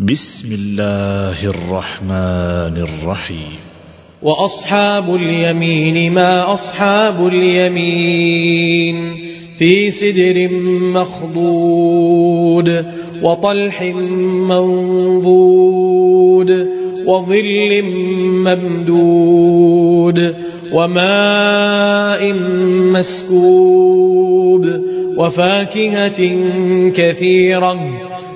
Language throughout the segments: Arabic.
بسم الله الرحمن الرحيم. وأصحاب اليمين ما أصحاب اليمين في سدر مخضود وطلح منضود وظل ممدود وماء مسكوب وفاكهة كثيرة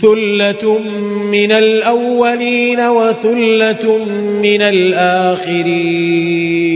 ثلة من الأولين وثلة من الآخرين